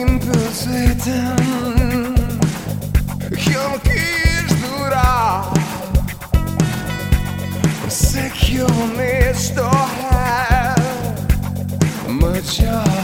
impulsieten Yonkizdurar Secure me, står her Med jobb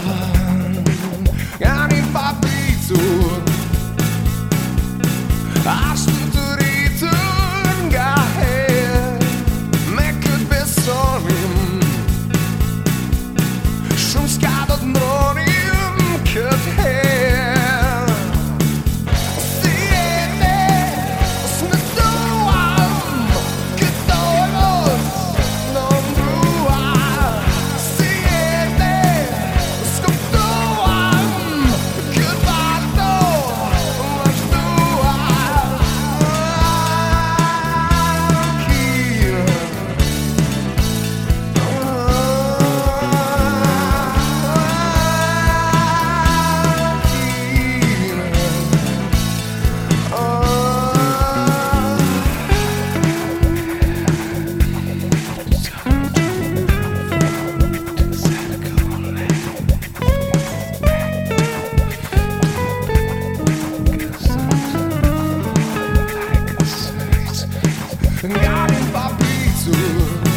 papicu